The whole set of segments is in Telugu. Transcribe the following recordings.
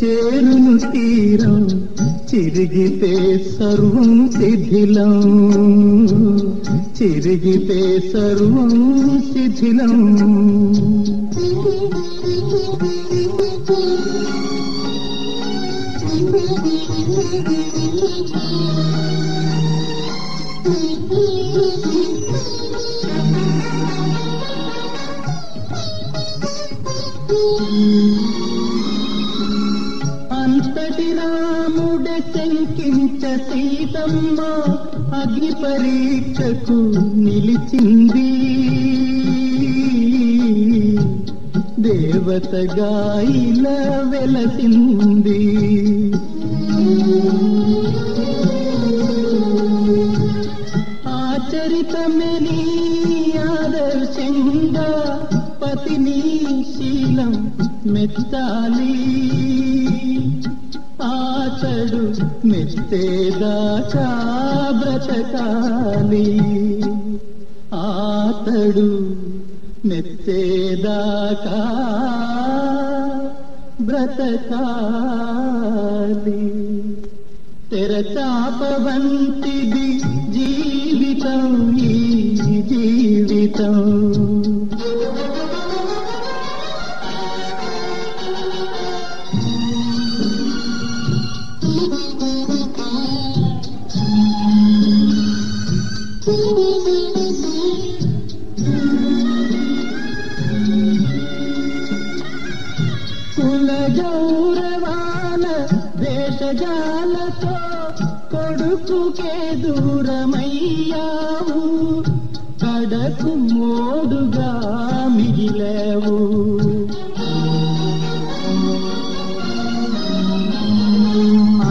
చేరును తీరం చిరిగితే సర్వం శిథిలం చిరిగితే సర్వం శిథిలం Thank you. రాముడ శంకించ సీతమ్మ అగ్ని పరీక్షకు నిలిచింది. దేవతగా ఇలా వెలసింది. ఆచరితమని ఆదర్శంగా పతిని శీలం మెచ్చాలి ఆచడు మెచ్చేదాకా బ్రతకాలి. ఆతడు మెచ్చేదాకా బ్రతకాలి. తెరచాపవంతిది జీవితం ఈ జీవితం. కుల గౌరవాల దేశజాలతో కొడుకుకే దూరమయ్యావు. కడకు మోడుగా మిగిలేవు.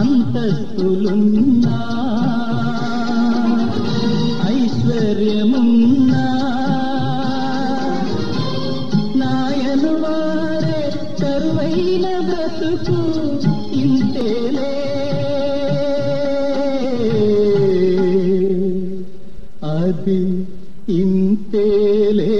అంతస్తులున్నా సాగిన బ్రతుకు ఇంతేలే. అది ఇంతేలే.